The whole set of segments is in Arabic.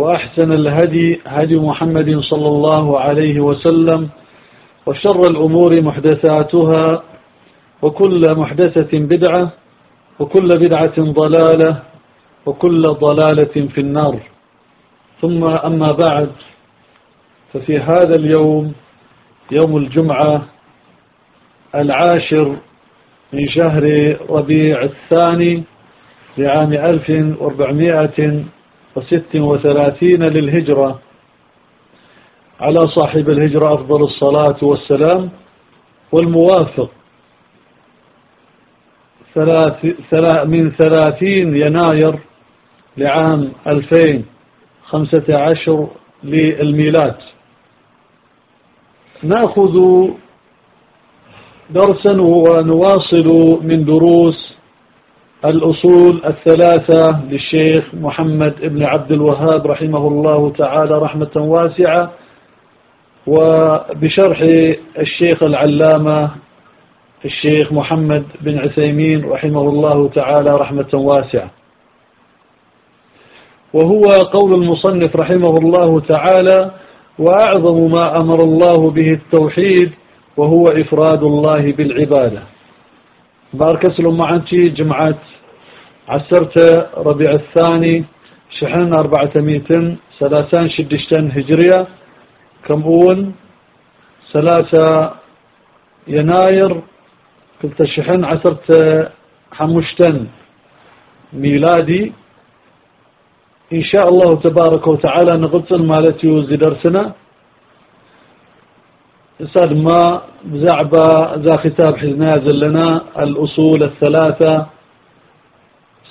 وأحسن الهدي هدي محمد صلى الله عليه وسلم وشر الأمور محدثاتها وكل محدثة بدعة وكل بدعة ضلالة وكل ضلالة في النار. ثم أما بعد ففي هذا اليوم يوم الجمعة العاشر من شهر ربيع الثاني لعام 1436 للهجرة. على صاحب الهجرة أفضل الصلاة والسلام. والموافق من ثلاثين يناير لعام 2015 للميلاد. نأخذ درسا ونواصل من دروس الأصول الثلاثة للشيخ محمد بن عبد الوهاب رحمه الله تعالى رحمة واسعة وبشرح الشيخ العلامة الشيخ محمد بن عثيمين رحمه الله تعالى رحمة واسعة. وهو قول المصنف رحمه الله تعالى وأعظم ما أمر الله به التوحيد وهو إفراد الله بالعبادة بارك اسلم معنتي جمعة عسرت ربيع الثاني شحن أربعة ميتن ثلاثان شدشتن هجرية. كم ثلاثة يناير كنت شحن عسرت حمشتن ميلادي. إن شاء الله تبارك وتعالى نغطل مالتي وزي صار ما زعبة ذا ختاب حزنازل لنا الأصول الثلاثة.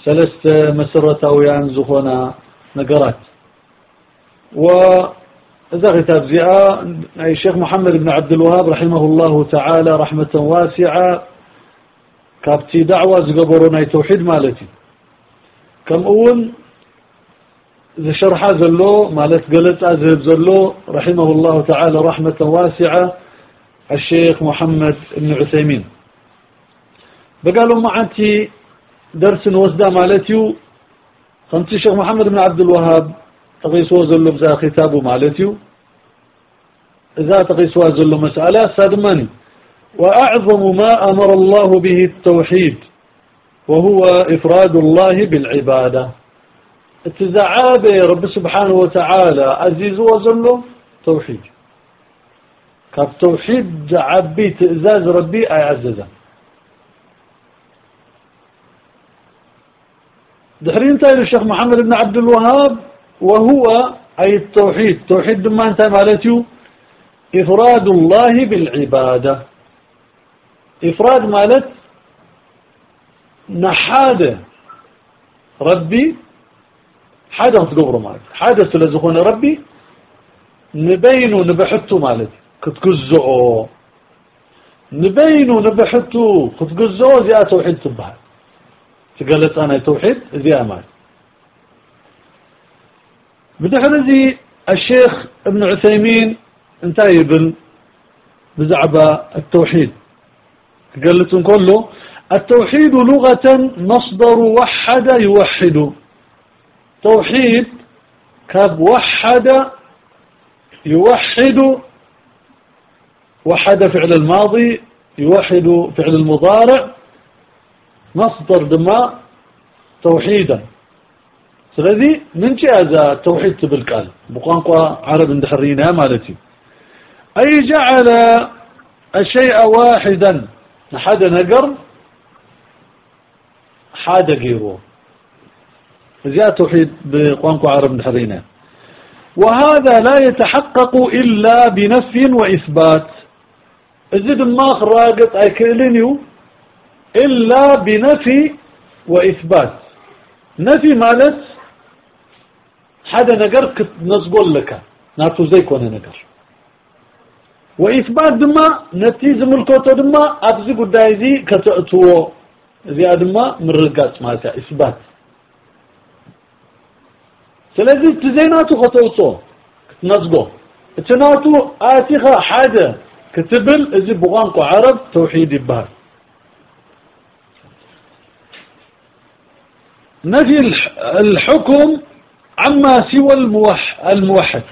ثلاثة مسرة ويان زخونا نقرأت. وذا ختاب زئاء الشيخ محمد بن عبد الوهاب رحمه الله تعالى رحمة واسعة. كابتي دعوة زقبرونا توحيد مالتي. كم أول؟ شرح زلو مالت قلت أذهب زلو رحمه الله تعالى رحمة واسعة الشيخ محمد بن عثيمين. بقالوا معتي درس وزدا مالتيو خمسي الشيخ محمد بن عبد الوهاب تقيس وزلو بزا ختابه مالتيو. إذا تقيس وزلو مسألة سادماني. وأعظم ما أمر الله به التوحيد وهو إفراد الله بالعبادة. اتزعاب رب سبحانه وتعالى عزيز وزلو توحيد. كالتوحيد عبي تئزاز ربي أعززه دحرين تايل الشيخ محمد بن عبد الوهاب وهو أي التوحيد. توحيد ما أنت مالتيو؟ إفراد الله بالعبادة. إفراد مالت نحادة. ربي حدث قبر مالت حدث لزخون ربي نبين نبحتو مالت كتكزعو نبين نبحتو كتكزعو زي توحيد تبهر. تقالت أنا توحيد ذي أمان بدحر ذي الشيخ ابن عثيمين انتهي بن بزعبة التوحيد. قلت كله التوحيد لغة مصدر وحد يوحد. توحيد كاب وحد يوحد وحد فعل الماضي يوحد فعل المضارع مصدر دماء توحيدا. سلذي من جاء توحيد تبلكال بقانقوا عرب اندحرينها مالتي أي جعل الشيء واحدا حدا نقر حدا قيروه زي توحيد بقوانكو عرب نحرينة. وهذا لا يتحقق إلا بنفي وإثبات. الزيد الماخ راقط كيلينيو إلا بنفي وإثبات. نفي مالت حدا نقر كت نزقول لك. ناتو زيك وأنا نقر. وإثبات دما نتيز ملكوتو دما أبزي قدايزي كتأتو زي أدما من رقات مالتا إثبات. سلازي تزيناتو خطوتو نزقو اتناتو آتيخا حاجة كتبل ازي بغانكو عرب توحيد بها نفي الحكم عما سوى الموحد.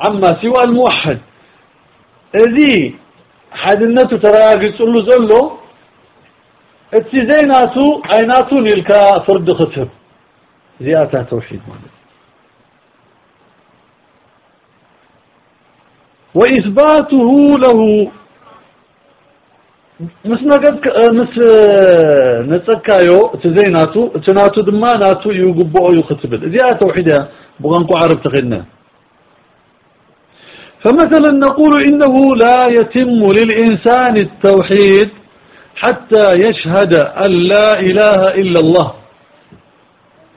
عما سوى الموحد. إذي حدنته تراجع له زلو اتي زيناتو ايناتو نلكا فرد زيادة توحيد. وإثباته له. مس نقد مس نتسكايو تزيناتو تناتو دما ناتو يقبو يختبل زيادة توحيدها بغنقو عرب تغنى. فمثلا نقول إنه لا يتم للإنسان التوحيد حتى يشهد أن لا إله إلا الله.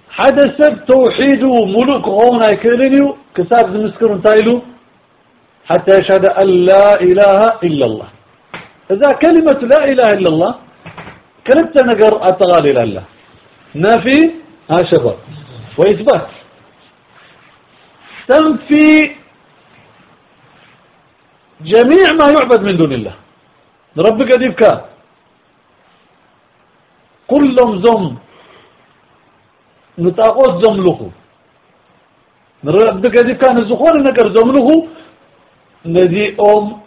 حدث توحيد ملوك هنا كلنيو كساب مسكر تايلو حتى يشهد أن لا إله إلا الله. إذا كلمة لا إله إلا الله كلمة نقر أتغالي الله. نافي ها شباب وإثبات. تنفي جميع ما يعبد من دون الله. ربك ديبك كلهم زم. زملخو ربك ديبك نزخون نقر زملخو الذي أم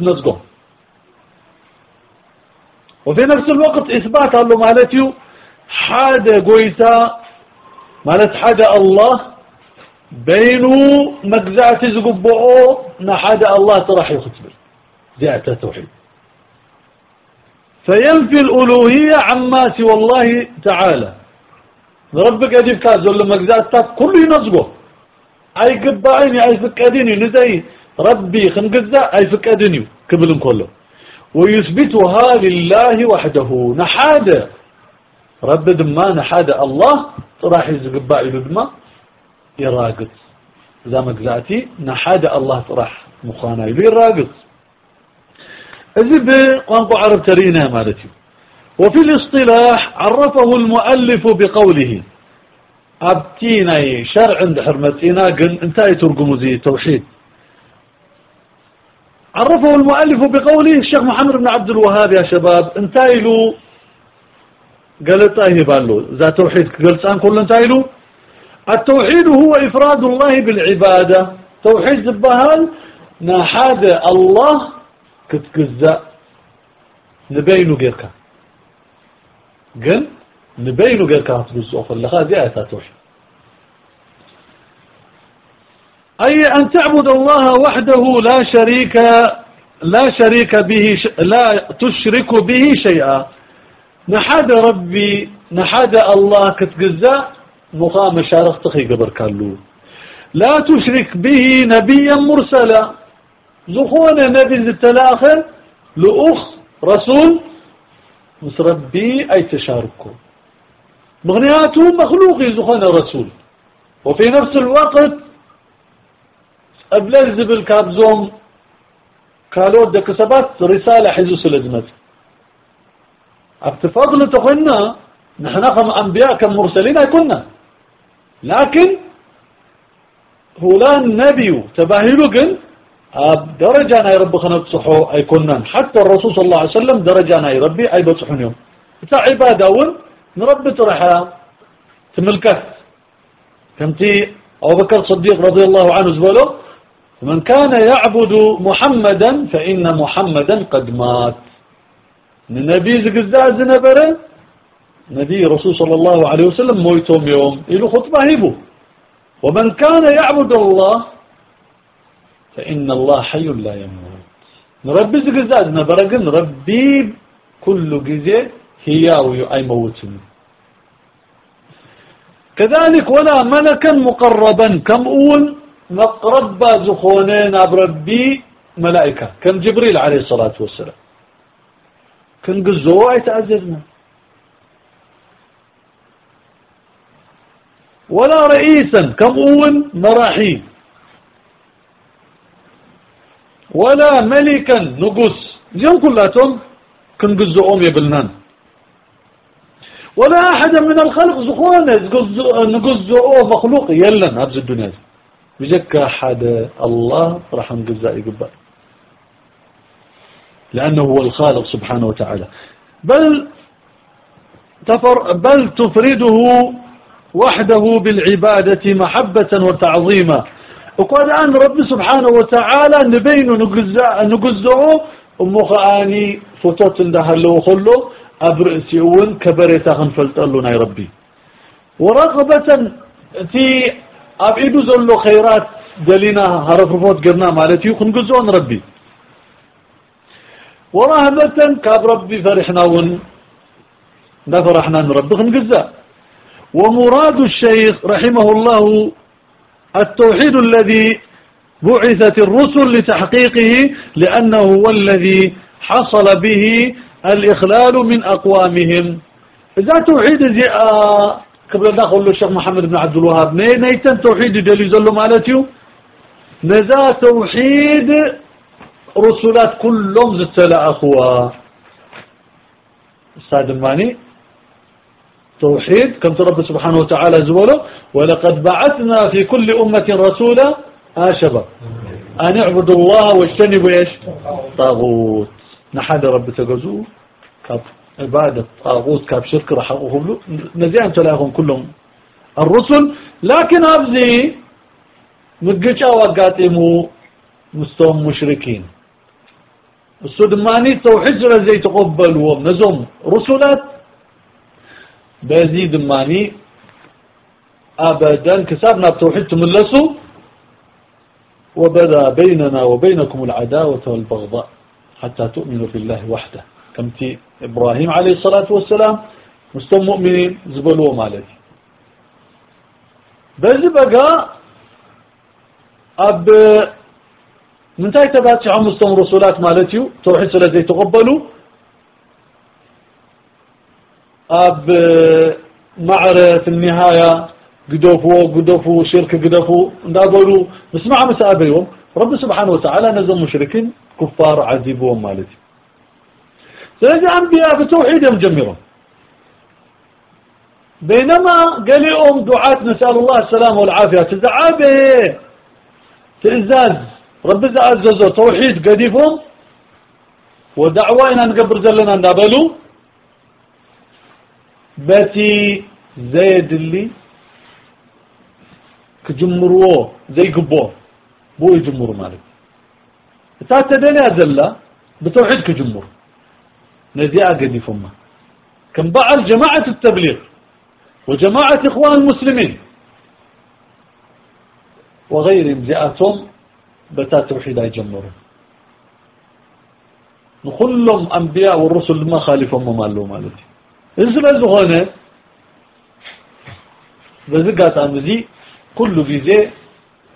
نزقه وفي نفس الوقت إثبات الله مالتي حاجة قويسة مالت حاجة الله بينو مجزعة زقبعو نحاجة الله تراح يختبر زيادة التوحيد فينفي الألوهية عما سوى الله تعالى ربك أجيب كازو لما مجزعة كله ينزقه. أي قبعيني أي فكاديني نزي ربي خنقزة أي فكاديني كبلن كله. ويثبتها لله وحده. نحاد رب دما نحاد الله راح يزقبا إلو دما يراقص. إذا مقزاتي نحاد الله راح مخانا إلو يراقص. إذا بقوانقو عرب ترينا مالتي. وفي الاصطلاح عرفه المؤلف بقوله. أبتينا شرع عند حرمتنا قل انتهي ترقموا زي توحيد عرفه المؤلف بقوله الشيخ محمد بن عبد الوهاب يا شباب انتايلو قالت إيه بالو ذا توحيد قلت ان كل انتايلو التوحيد هو إفراد الله بالعبادة. توحيد زبهال نحاد الله كتكزا نبينو غيرك. قل غيرك هتبزو اخر لخا دي ايتا توحيد أي أن تعبد الله وحده لا شريك لا شريك به لا تشرك به شيئا نحد ربي نحد الله كتجزا مقام شارخ تخي قبر كالو لا تشرك به نبيا مرسلا زخون نبي التلاخر لأخ رسول مس ربي أي تشاركه. مغنياته مخلوق زخون رسول وفي نفس الوقت قبل الزبل كابزوم قالوا دك سبات رسالة حزو سلزمت فضل تقولنا نحن كم أنبياء كم مرسلين كنا. لكن هولان نبي تباهلو قل درجة أنا رب خنبصحو أي كنا حتى الرسول صلى الله عليه وسلم درجة أنا ربي أي بصحون يوم. بتاع عبادة ون نربي طرحة تملكت كمتي أبو بكر الصديق رضي الله عنه زبله من كان يعبد محمدا فإن محمدا قد مات. النبي زقزاء زنبرة نبي رسول صلى الله عليه وسلم مويتهم يوم. إلو خطبة هيبو. ومن كان يعبد الله فإن الله حي لا يموت. نربي زقزاء زنبرة نربي كل جزء هياو أي موتني كذلك ولا ملكا مقربا. كم أول مقرب زخونين بربي ملائكة. كم جبريل عليه الصلاة والسلام. كن قزوا يتعززنا. ولا رئيسا. كم أول مراحي ولا ملكا نقص. زين كلاتهم كن قزوا يا بلنان. ولا أحد من الخلق زخونة نقزوا مخلوق. يلا هذه الدنيا بجك أحد الله راح نقزا يقبل. لأنه هو الخالق سبحانه وتعالى. بل تفر بل تفرده وحده بالعبادة محبة وتعظيما. وقال أن رب سبحانه وتعالى نبين نقزعه ومخاني فتوت له خلو أبرئسي أول كبريتا خنفلت له يا ربي. ورغبة في أبعيدو زلو خيرات دلينا هرفرفوت قرنا مالتي خنقزون ربي. ورهبة كاب ربي فرحنا ون نفرحنا نربي خنقزا ومراد الشيخ رحمه الله التوحيد الذي بعثت الرسل لتحقيقه لأنه هو الذي حصل به الإخلال من أقوامهم. إذا توحيد زي آه قبل داخل الشيخ محمد بن عبد الوهاب نيتن توحيد دليل زلو مالتيو؟ نزا توحيد رسولات كلهم زتلا أخوة. أستاذ الماني؟ توحيد كم رب سبحانه وتعالى زوله ولقد بعثنا في كل أمة رسولا آشبا. أن اعبدوا الله واجتنبوا إيش؟ طاغوت. نحد رب تجزو. كاب عبادة طاغوت كاب شرك راح له. نزيان تلاهم كلهم. الرسل لكن أبزي مقجا وقاتموا مستوى مشركين. السودماني توحيد زي تقبلوا نزوم رسلات بزيد ماني أبدا كسبنا بتوحيد تملسوا وبدا بيننا وبينكم العداوة والبغضاء حتى تؤمنوا في الله وحده. كمتي إبراهيم عليه الصلاة والسلام مستوى مؤمنين زبلوا مالتي بزي بقى أب من تاي تبات شعب مستوى رسولات مالتي توحيد سلازي تقبلوا أب معرة في النهاية قدوفوا قدوفوا شرك ندابلوا نسمع مسابيهم رب سبحانه وتعالى نزل مشركين كفار عذبوا مالتي. سلسة أنبياء بتوحيدهم جميرهم بينما قال لهم دعاة نسأل الله السلامة والعافية. تزعابه تئزاز رب عززه توحيد قديفهم. ودعوة إن نقبر زلنا نابلو باتي زيد اللي كجمروه زي قبوه بو يجمروا مالك تاتا دنيا زلا بتوحيد كجمر نزيع قدي فما كم بعض جماعة التبليغ وجماعة إخوان المسلمين وغيرهم جاءتهم بتا توحيد يجمروا نخلهم أنبياء والرسل ما خالفهم ما لهم مالتي إنسوا لازغونه بزقات أمزي كل جزء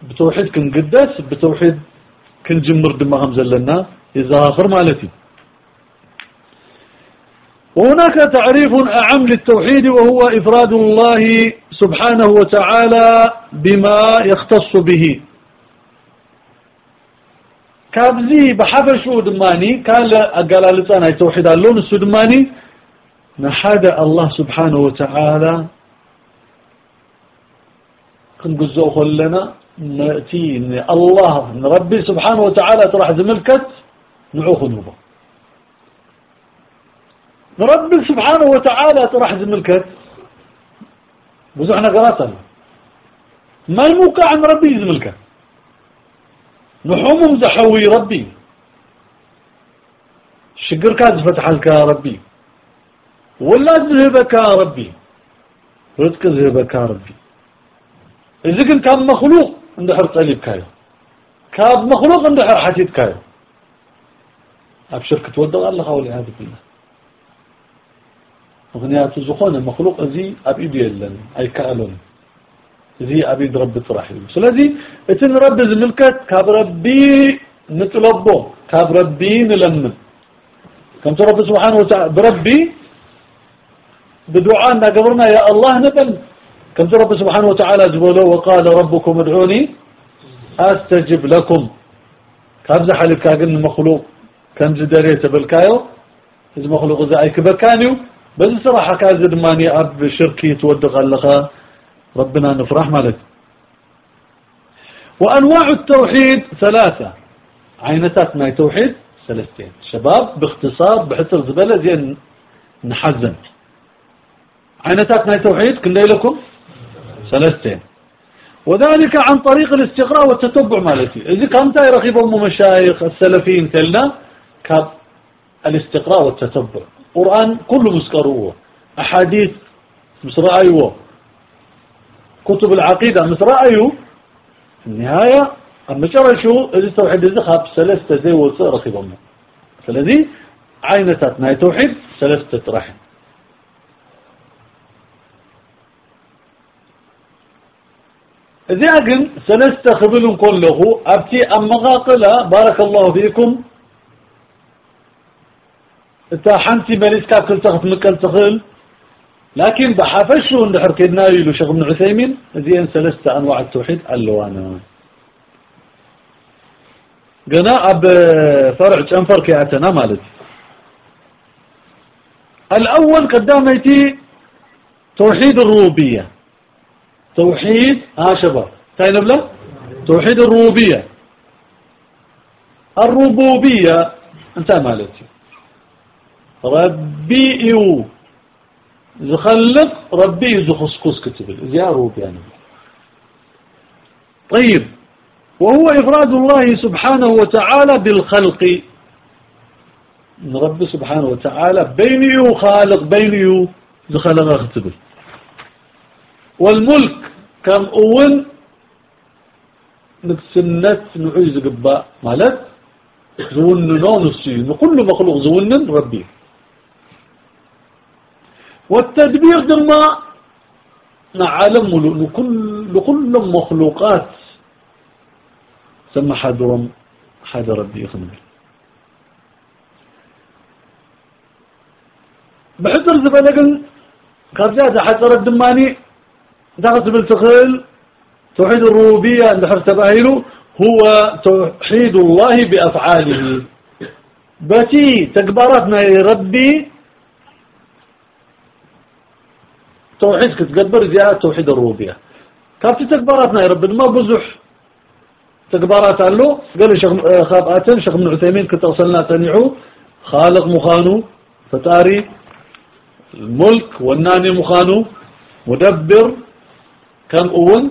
بتوحيد كنقدس بتوحيد كنجمر دماغهم زلنا إذا آخر مالتي وهناك تعريف أعم للتوحيد وهو إفراد الله سبحانه وتعالى بما يختص به كابزي بحبشو دماني كان قال لسانا توحيد اللون السودماني نحاد الله سبحانه وتعالى. كنقزو خلنا نأتي الله ربي سبحانه وتعالى تراح زملكت نعوخ نوبة ربي سبحانه وتعالى تراح زملكت بزحنا قراتنا ما الموقع عن ربي زملكت نحوم زحوي ربي. شقر كاد فتح لك ربي. ولا ذهبك يا ربي. رزق ذهبك يا ربي. إذا كان مخلوق عند حر طليب كايو. كاب مخلوق عند حر حتيت كايو. أبشر كتودغ الله قولي هذا كله مغنيات زخون مخلوق زي أبيدي لن أي كألون زي أبيد رب طرحي سلذي إتن رب زملكت كاب ربي نطلبه كاب ربي نلمن. كم رب سبحانه وتعالى بربي بدعاء قبرنا يا الله نبل كم رب سبحانه وتعالى زبوله وقال ربكم ادعوني أستجب لكم. كابز حالك كاقن مخلوق. كم زدريت بالكايو إذا مخلوق إذا أي كبكانيو بس صراحة كازد ماني أب شركي تودق اللغة ربنا نفرح مالك. وأنواع التوحيد ثلاثة. عينتات ما توحيد؟ ثلاثتين شباب باختصار بحثر زبالة زين نحزن. عينتات ما توحيد كل لكم؟ ثلاثتين وذلك عن طريق الاستقراء والتتبع مالتي. إذا كنت رغب أم مشايخ السلفيين تلنا كاب الاستقراء والتتبع. قرآن كله مسكروه أحاديث مسرأيوه كتب العقيدة مسرأيو في النهاية المشارة شو إذا توحيد إذا خاب ثلاثة زي وصي رغب أمه. فالذي عينتات ناي توحيد ثلاثة رحم إذا أقل سنستخبل كله أبتي أما غاقلا بارك الله فيكم. إتا حنتي بنسكا كل تخت مكال تخل لكن بحافشو عند حركينا يلو شيخ ابن عثيمين. زين ثلاثة أنواع التوحيد اللوانا قنا أب فرع أنفر كياتنا مالتي الأول قداميتي توحيد الروبية توحيد ها شباب تاين بلا؟ توحيد الربوبية. الربوبية انت مالتي. ربي يو زخلق ربي زخصقص كتب زي ربوبية يعني. طيب. وهو إفراد الله سبحانه وتعالى بالخلق. رب سبحانه وتعالى بيني وخالق بيني زخلق اختبر والملك كم أول نكسنت نعيز قباء مالت زون نون السين وكل مخلوق زون ربي. والتدبير دما نعلم لكل لكل مخلوقات. سمى حدرم حد ربي خمر بحضر زبالة كارجات حضر الدماني دغت بالتخيل توحيد الربوبية عند تباهله هو توحيد الله بأفعاله. باتي تكبرتنا يا ربي. توحيد كتقبر زيادة توحيد الربوبية. كابتي تكبرتنا يا رب ما بزح. تكبرات له قال شيخ خاباتن شيخ ابن عثيمين كنت وصلنا تنيعو خالق مخانو فتاري الملك والناني مخانو مدبر كم أول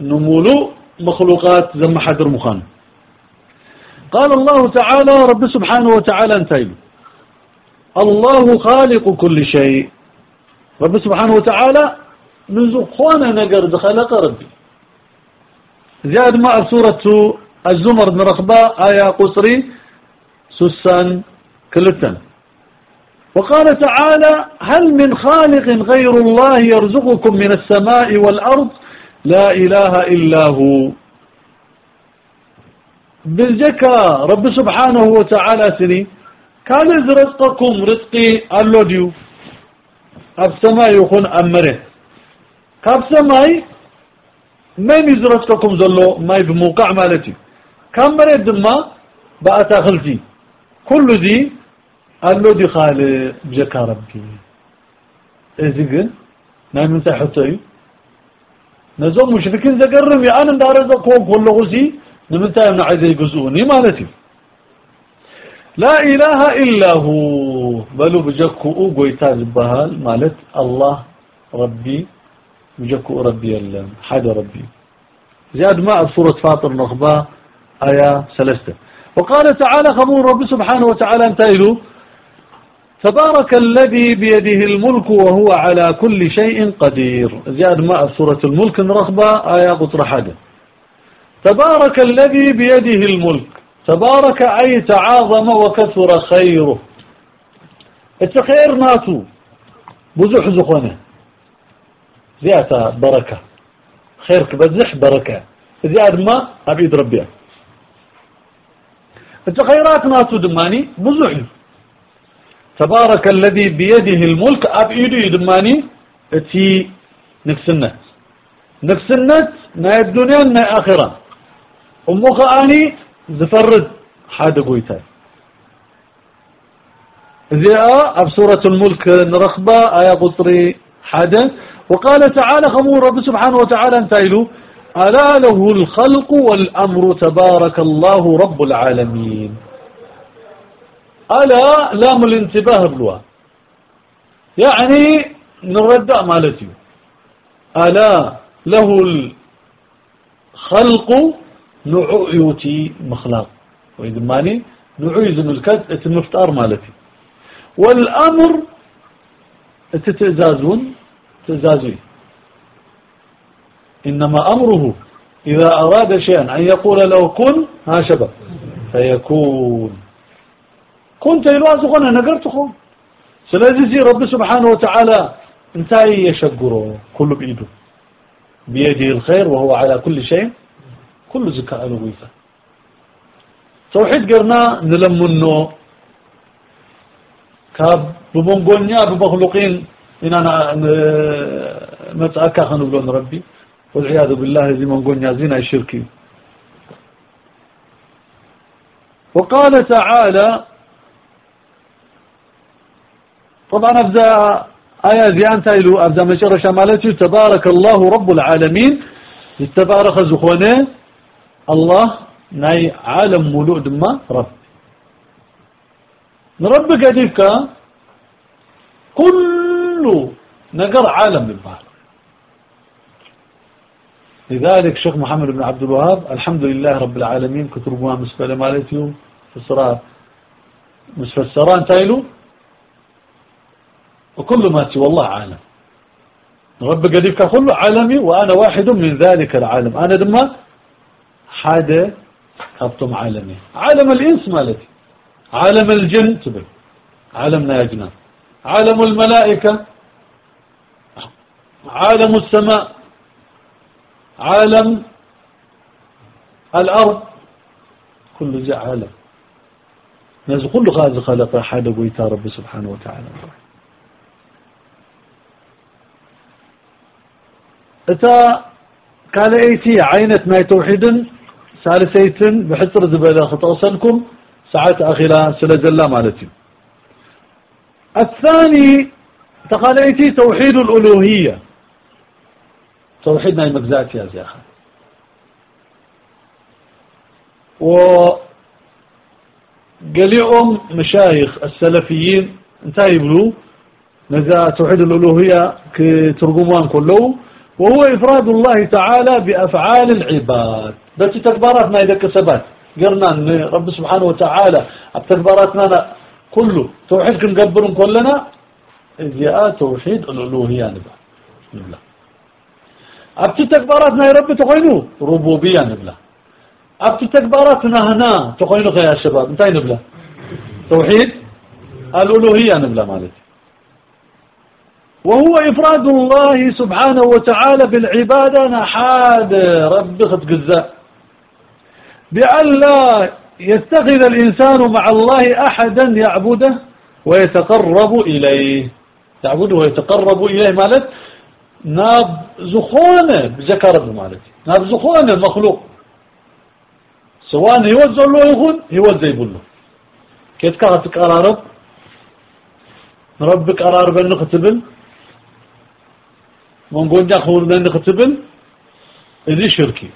نمولو مخلوقات زم حدر مخان. قال الله تعالى رب سبحانه وتعالى انتين الله خالق كل شيء. رب سبحانه وتعالى من زخوانا نقر خلق ربي. زياد ما سورة الزمر بن رخباء آية قصري سسان كلتن. وقال تعالى هل من خالق غير الله يرزقكم من السماء والأرض؟ لا إله إلا هو. بالجكا رب سبحانه وتعالى سني كان رزقكم رزقي اللوديو أب سماء يكون أمره كأب سماي من يزرزقكم زلو؟ ماي بموقع مالتي. كم مريد دما بقى تاخلتي كل ذي قال له دي خالق بجكا ربي إذن نعم من تحطي نزوم مشركين زقرم يا أنا دارزقهم كل غزي نمنتهي من عايز يجزوني مالتي لا إله إلا هو بلو بجكو قويتا زبهال مالت الله ربي بجكو ربي اللهم حدا ربي زياد ما سورة فاطر نخبة آية سلسة وقال تعالى خبور رب سبحانه وتعالى انتهلوا تبارك الذي بيده الملك وهو على كل شيء قدير. زياد ما سورة الملك نرخبة آية قطر حدا تبارك الذي بيده الملك. تبارك أي تعاظم وكثر خيره. التخير ناتو بزح زخونه. زيادة بركة. خيرك بزح بركة. زياد ما أبيد ربي. التخيرات ناتو دماني بزح تبارك الذي بيده الملك. أبيدي دماني تي نفسنت نفسنت ما الدنيا ما آخرة. أمك أني زفرد حاد قويتاي. ذي أب سورة الملك نرخبة آية قطري حدا وقال تعالى خمور رب سبحانه وتعالى انتايلو ألا له الخلق والأمر تبارك الله رب العالمين. ألا لام الانتباه بلوا. يعني نرد مالتي ألا له الخلق نوعو يوتي مخلاق وإذا ماني نوعو يزن الكد اتمفتار مالتي. والأمر تتزازون تزازي. إنما أمره إذا أراد شيئا أن يقول له كن ها شبه فيكون. كنت يلواز خنا نقرت خون سلازي رب سبحانه وتعالى انتهي يشقره كل بإيده. بيده الخير وهو على كل شيء. كل زكاء الويفة توحيد قرنا نلمنه كاب بمنقونيا بمخلوقين. أنا نتأكى خنقلون ربي. والعياذ بالله زي منقونيا زينا الشركي وقال تعالى طبعا أبدأ آية زيان تايلو أبدأ مشارة شمالتي تبارك الله رب العالمين. تبارك زخونه الله ناي عالم مولود ما رب. نرب قديك كل نقر عالم بالبحر لذلك شيخ محمد بن عبد الوهاب الحمد لله رب العالمين كتربوها مسفلة مالتيو فسرات مسفسران تايلو. وكل ما سوى الله عالم. رب قديك كله عالمي وأنا واحد من ذلك العالم. أنا دما حاجة كابتم عالمي. عالم الإنس مالتي. عالم الجن عالمنا يا جنان عالم الملائكة. عالم السماء. عالم الأرض. كل جاء عالم. ناس كل غاز خلق حاجة ويتا رب سبحانه وتعالى. إتا قال إيتي عينة ما توحيدن ثالثيتن بحصر زبالة خطأصلكم ساعات أخيرا سلزلا مالتي. الثاني تقال إيتي توحيد الألوهية. توحيدنا المجزات يا زياخة و قليهم مشايخ السلفيين انتهي بلو نزا توحيد الألوهية كترجمان كله وهو إفراد الله تعالى بأفعال العباد. بس تكباراتنا إذا كسبات قرنا أن رب سبحانه وتعالى بتكباراتنا كله. توحيد كنقبرهم كلنا. جاء توحيد الألوهية نبلا نبلا أبت تكباراتنا يا رب تقينوا ربوبية نبلا. أبت تكباراتنا هنا تقينوا يا شباب. انتهي نبلا. توحيد الألوهية نبلا مالتي وهو إفراد الله سبحانه وتعالى بالعبادة نحاد. رب خد قزاء بأن يتخذ الإنسان مع الله أحدا يعبده ويتقرب إليه. يعبده ويتقرب إليه مالت ناب زخونة بذكر مالت ناب زخونة مخلوق. سواء يوزع له يخون يوزع يقول له. كيف كانت تقرارب ربك قرار بأنه ختبن من بأنه ختبن إذي شركي.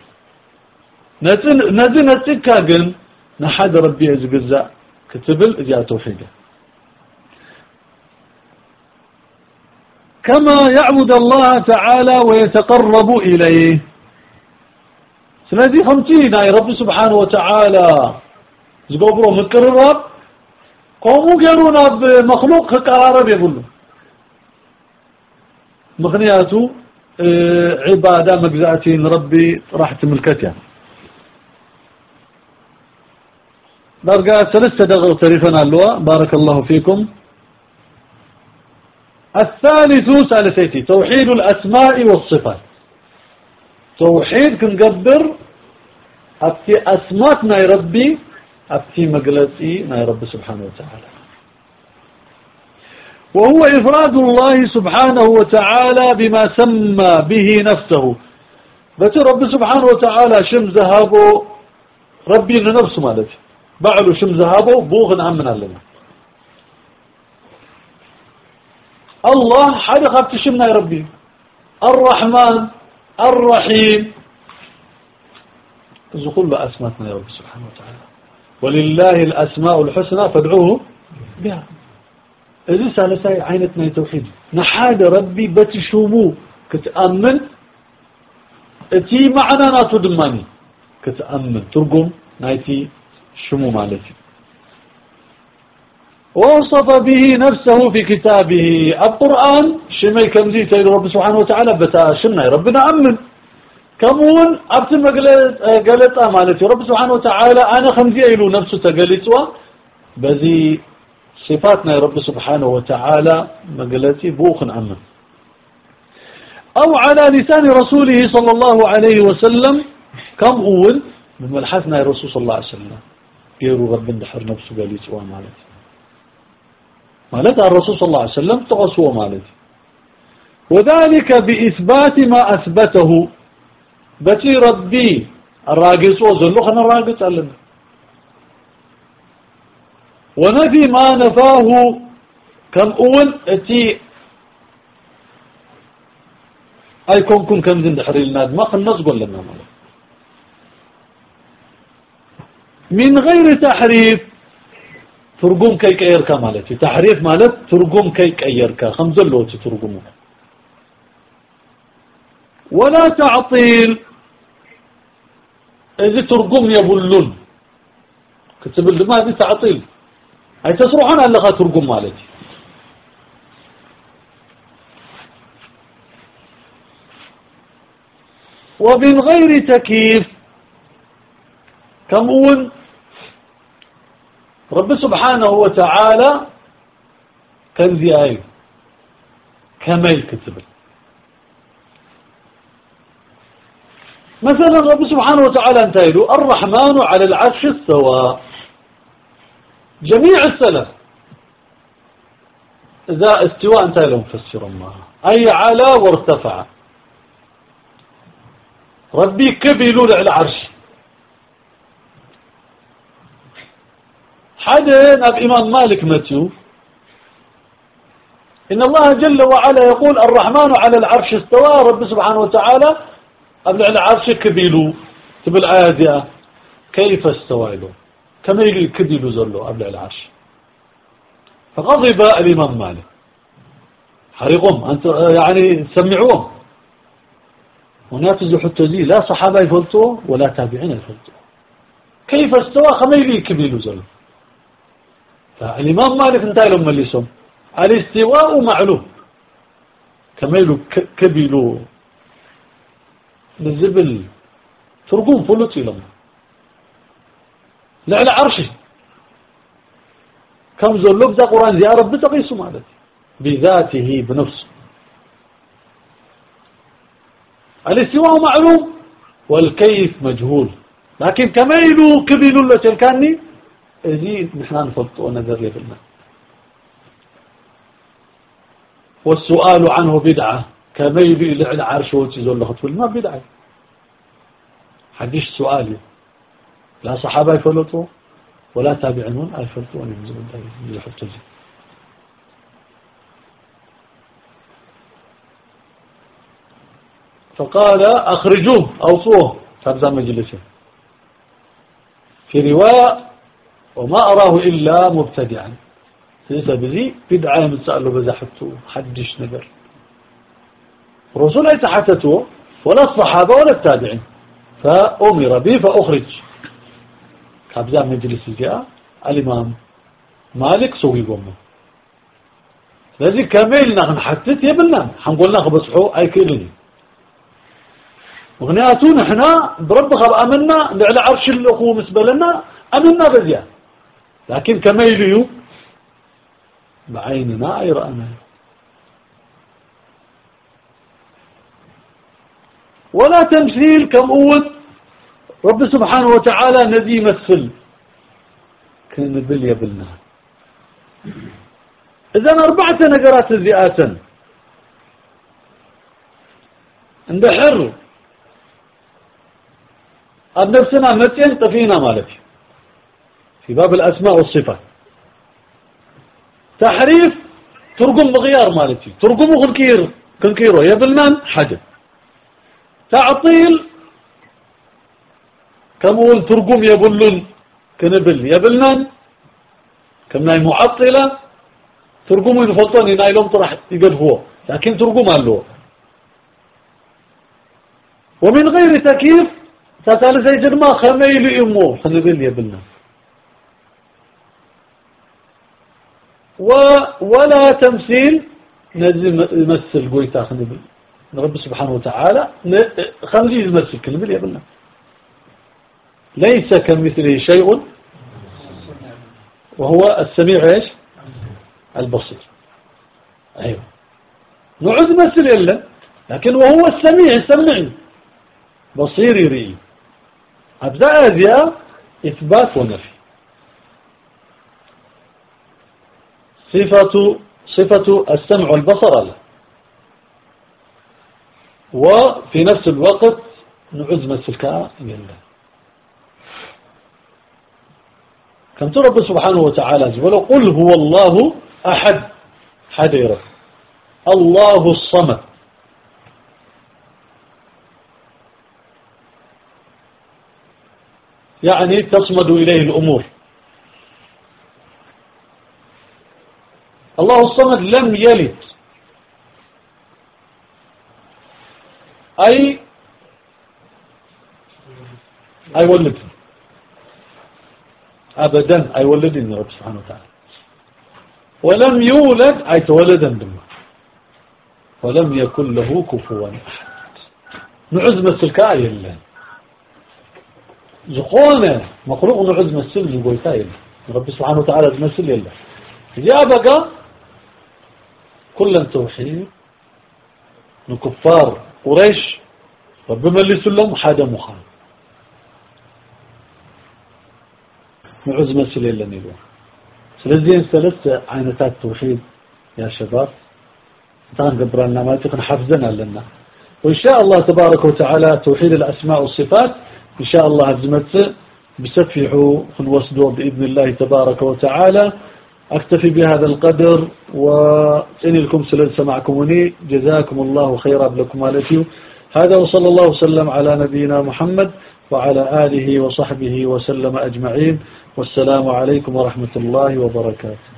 نزي نتكا قن نحد ربي أزقزاء كتبل إذا توحيده كما يعبد الله تعالى ويتقرب إليه. سلذي خمتين يا رب سبحانه وتعالى. زقبرو مكرر قوموا قالونا بمخلوق كقرارب يقولوا مغنياته آه عبادة مجزاتين ربي راح تملكتها درجة ثلاثة دقائق تريفنا اللواء. بارك الله فيكم. الثالث ثالثيتي توحيد الأسماء والصفات. توحيد كنقدر أبتي أسماتنا يا ربي أبتي مقلتي يا رب سبحانه وتعالى. وهو إفراد الله سبحانه وتعالى بما سمى به نفسه. بس رب سبحانه وتعالى شم ذهبه ربي لنفسه مالتي بعلو شم ذهبه بوغ عمنا لنا الله حاجة خبت شمنا يا ربي. الرحمن الرحيم. تزقل بأسماتنا يا رب سبحانه وتعالى. ولله الأسماء الحسنى فادعوه بها. إذا سالساي عينتنا توحيد نحاد ربي بتشومو كتأمن اتي معنا ناتو دماني كتأمن ترقم نايتي شمو مالتي ووصف به نفسه في كتابه القرآن شمي كمزي تيد رب سبحانه وتعالى بتا شمنا ربنا أمن كمون أبت قلت مالتي رب سبحانه وتعالى أنا خمزي إلو نفسه تقلتوا بذي صفاتنا يا رب سبحانه وتعالى مقلتي بوخ أمن أو على لسان رسوله صلى الله عليه وسلم كم أول؟ من ملحثنا يا رسول صلى الله عليه وسلم. يرو رب دحر نفسه قلتوا مالتي. مالتها الرسول صلى الله عليه وسلم تغسوه مالتي. وذلك بإثبات ما أثبته. بتي ربي الراقص وزلو خنا الراقص علنا ونفي ما نفاه كم أول إتي أي كون كن كم زند حري الناد ما خلنا نصقل لنا مالك من غير تحريف ترجم كي كيركا مالتي. تحريف مالت ترجم كي كيركا خمس اللوتي ترجمه ولا تعطيل. إذا ترجم يبلون كتب ما هذه تعطيل. تصرحون على لغة ترجم مالتي ومن غير تكييف كمون رب سبحانه وتعالى كان ذي آية كميل كتب مثلا رب سبحانه وتعالى انتهيله الرحمن على العرش استوى. جميع السلف. إذا استواء انتهي لهم فسر ما أي على وارتفع. ربي كبلوا على العرش. حدا أب إمام مالك متيو. إن الله جل وعلا يقول الرحمن على العرش استوى رب سبحانه وتعالى قبل على عرش كبيلو تبل كيف استوى له؟ كما يلي كبيلو زلو قبل العرش. فغضب الإمام مالك. حريقهم أنت يعني سمعوهم. وناتزوا حتى لا صحابة يفلتوا ولا تابعين يفلتوا كيف استوى؟ خميلي كبيلو زلو. فالإمام مالك انتهى لهم مليسهم الاستواء معلوم. كميلو كبيلو بالزبل ترقون فلوتي لهم لعلى عرشه. كم زلوب ذا قرآن زيارة بتقيسوا مالتي بذاته بنفسه. الاستواء معلوم والكيف مجهول. لكن كميلو كبيلو لتلكاني زيد نحن نفض ونذر بالله والسؤال عنه بدعة. كما يبي إلى العرش وتزول له خطول ما بدعة. حديش سؤالي لا صحابة يفلطوا ولا تابعون يفلطوا أن ينزلوا الله فقال أخرجوه أوصوه فابزا مجلسة. في رواية وما أراه إلا مبتدعا. ليس بذي بدعة من سأله بزحته حدش نقر الرسول أي تحتته ولا الصحابة ولا التابعين. فأمر به فأخرج. كابزا مجلس جاء الإمام مالك سوي قومه لذي كميلنا نحتت يبلنا حنقولنا خبصحو أي كيلني مغنياتون إحنا برب خب أمنا لعلى عرش الأخوة مسبة لنا أمنا بذيا لكن كميليو بعيننا أي رأنا. ولا تمثيل كم أول. رب سبحانه وتعالى ندي يمثل كان بل يبلنا إذا أربعة نقرات الذئات عند حر. أب نفسنا متين طفينا مالك. في باب الأسماء والصفات. تحريف ترقم بغيار مالتي ترقم غنكير كنكيرو يبلنان حاجة. تعطيل كمول ترقم يبلن كنبل يبلنان كمناي معطلة ترقموا ينفلطون ينايلهم طرح يقد هو لكن ترقم له ومن غير تكييف تسأل زي ما خميل إمو خنبل يبلنا و ولا تمثيل نزل يمثل قويتا خنبل رب سبحانه وتعالى خمزي يمثل كلمة يبلنا ليس كمثله شيء. وهو السميع إيش؟ البصير. أيوة. نعود مثل إلا لكن وهو السميع يسمعني بصير يري. أبدأ هذه إثبات ونفي. صفة صفة السمع والبصر له. وفي نفس الوقت نعوذ مثل إلا. كم رب سبحانه وتعالى ولو قل هو الله أحد؟ حديرة الله الصمد. يعني تصمد إليه الأمور. الله الصمد لم يلد. أي أي ولد. أبدا أي ولد رب سبحانه وتعالى. ولم يولد أي تولدا بالله. ولم يكن له كفوا أحد. نعز مثل كاي الله. زقونا مخلوق نعز مثل يقول كاي رب سبحانه وتعالى مثل الله. يا بقى كلا توحيد نكفار قريش ربما اللي سلم حدا مخان نعز مثل الله نيلوه ስለዚህ ሰለስተ ዓይነታት ተውሂድ يا شباب تنقبرنا ما تكون حفظنا لنا وإن شاء الله تبارك وتعالى توحيد الأسماء والصفات إن شاء الله هزمت بسفحوا خنوصدوا بإذن الله تبارك وتعالى أكتفي بهذا القدر وإن لكم سلل سمعكمني جزاكم الله خيرا بلكم والتي هذا وصلى الله وسلم على نبينا محمد وعلى آله وصحبه وسلم أجمعين. والسلام عليكم ورحمة الله وبركاته.